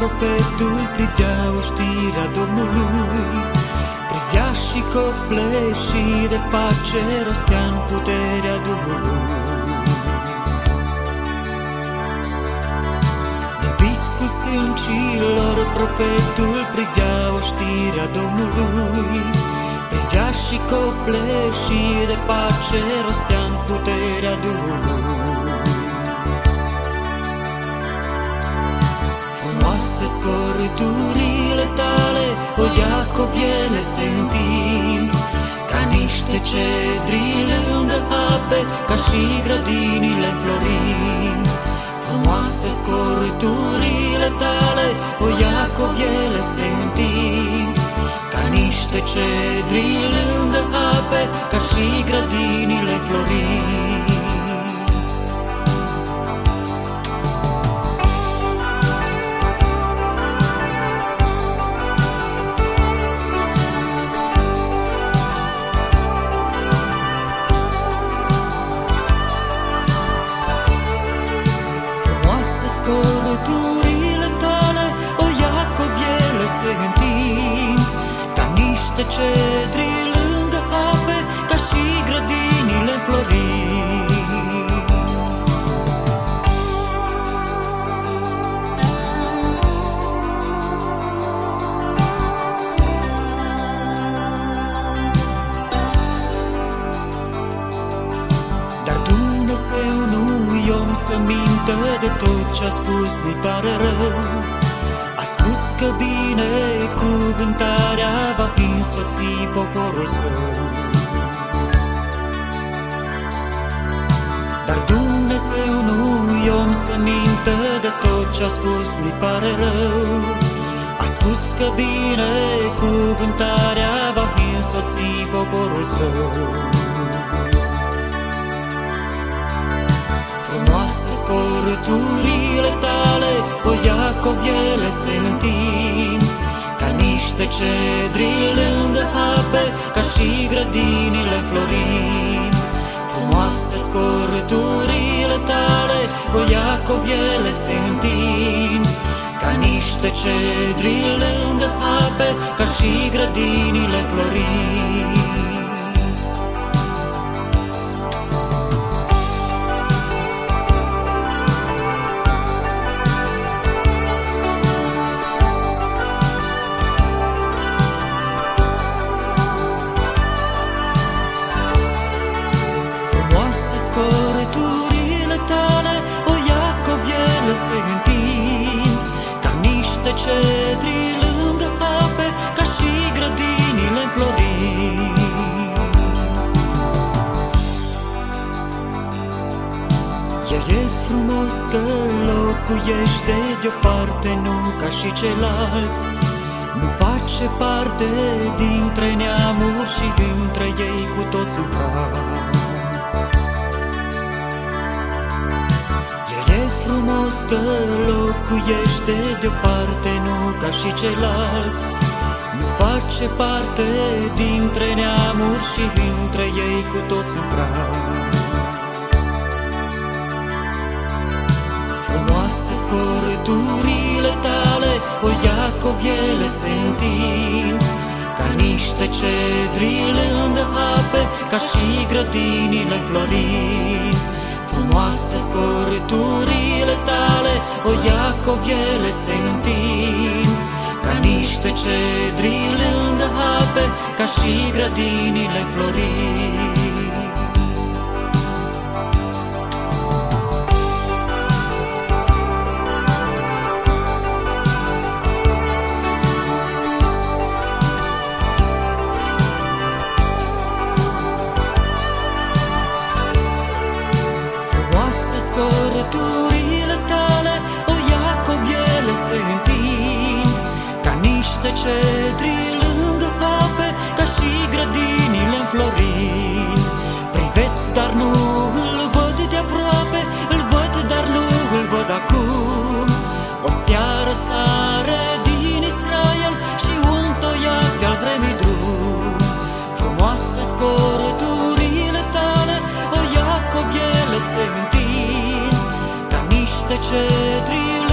profetul privea o știrea Domnului. Privea și și de pace rostea în puterea Duhului Din piscul stâncilor profetul privea o știrea Domnului. Privea și și de pace rostea în puterea Duhului Frumoase scorturile tale, o Iacov, ele se întind Ca niște cedri lângă ape, ca și grădinile înflorind Frumoase scorturile tale, o Iacov, ele se întind Ca niște cedri lângă ape, ca și grădinile se întind Ca niște cedri lângă ape, ca și grădinile înflorind Dar Dumnezeu nu-i om să mintă de tot ce-a spus mi pare rău A spus că binecuvântarea va însoți poporul său. Dar Dumnezeu nu-i om să mintă de tot ce-a spus mi pare rău. A spus că binecuvântarea va însoți poporul său. Frumoase scorăturile se întind Ca niște cedri lângă ape, ca și grădinile florind Frumoase scorăturile tale, o Iacov, ele se întind Ca niște cedri lângă ape, ca și grădinile florind niște cedri lângă ape, ca și grădinile înflorind Ea e frumos că locuiește de-o parte, nu ca și ceilalți nu face parte dintre neamuri și între ei cu toți în frate. Frumos că locuiește deoparte, nu ca și ceilalți. Nu face parte dintre neamuri și între ei cu toți sunt frați. Frumoase scorăturile tale, o Iacov, ele se întind Ca niște cedri lângă ape, ca și grădinile florind Frumoase scorăturile tale, o Iacov, ele se întind. Ca niște cedri lângă ape, ca și grădinile florind cedri lângă ape, ca și grădinile înflorind Privesc, dar nu îl văd de aproape, îl văd, dar nu îl văd acum. O stea răsare din Israel și un toiac pe-al vremii drum. Frumoase scorăturile tale, o Iacov, ele se întind. Niște cetri